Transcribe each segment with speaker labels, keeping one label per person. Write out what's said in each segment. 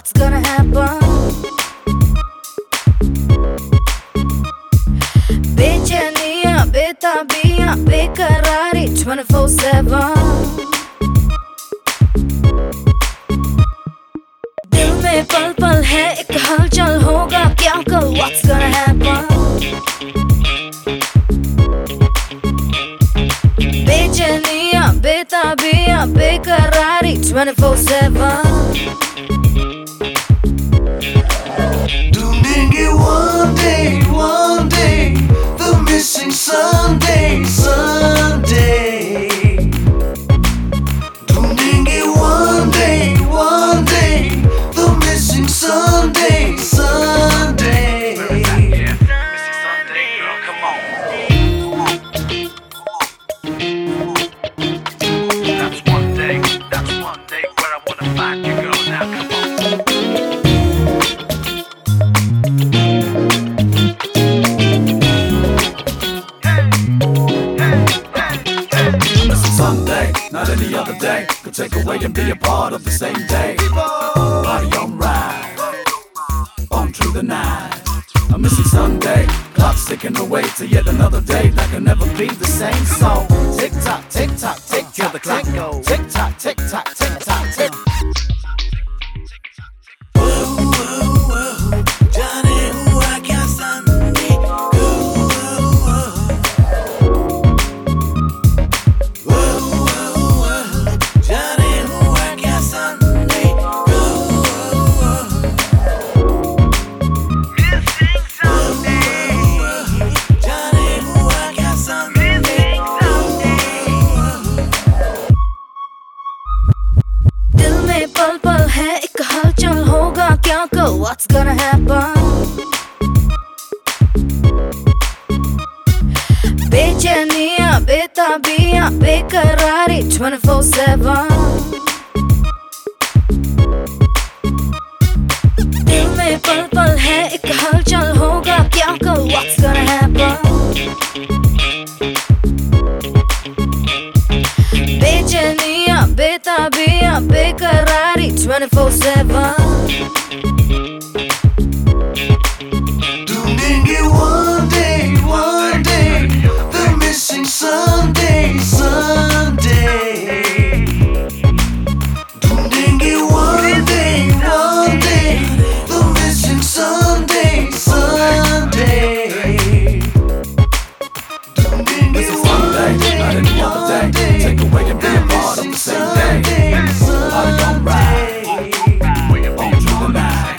Speaker 1: what's gonna happen? बेचैनियाँ, बेताबियाँ, बेकरारी, 24/7 दिल में पल पल है, एक हलचल होगा, क्या कल what's gonna happen? बेचैनियाँ, बेताबियाँ, बेकरारी, 24/7
Speaker 2: 있어. Take away and be a part of the same day. Body on ride, on through the night. A missing Sunday, clock's ticking away to yet another day that can never be the same. So tick tock, tick tock, tick tock, tick tick tock, tick tock, tick
Speaker 1: को what's gonna happen. बेचैनियाँ बेताबियाँ बेकरारी 24/7 दिल में पल पल है, एक हलचल होगा, क्या को what's gonna happen? बेचैनियाँ, बेताबियाँ, बेकरारी 24/7
Speaker 2: Take away and be a part of the same day. Party on ride, on through the night.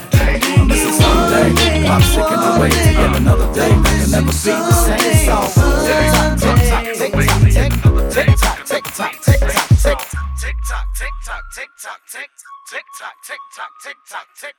Speaker 2: This is Sunday, I'm sticking away to yet another day that can never be the same. So tick tock, tick tock, tick tock, tick tick tock, tick tock, tick tock, tick tick tock, tick tock, tick tock, tick tick tock, tick tock, tick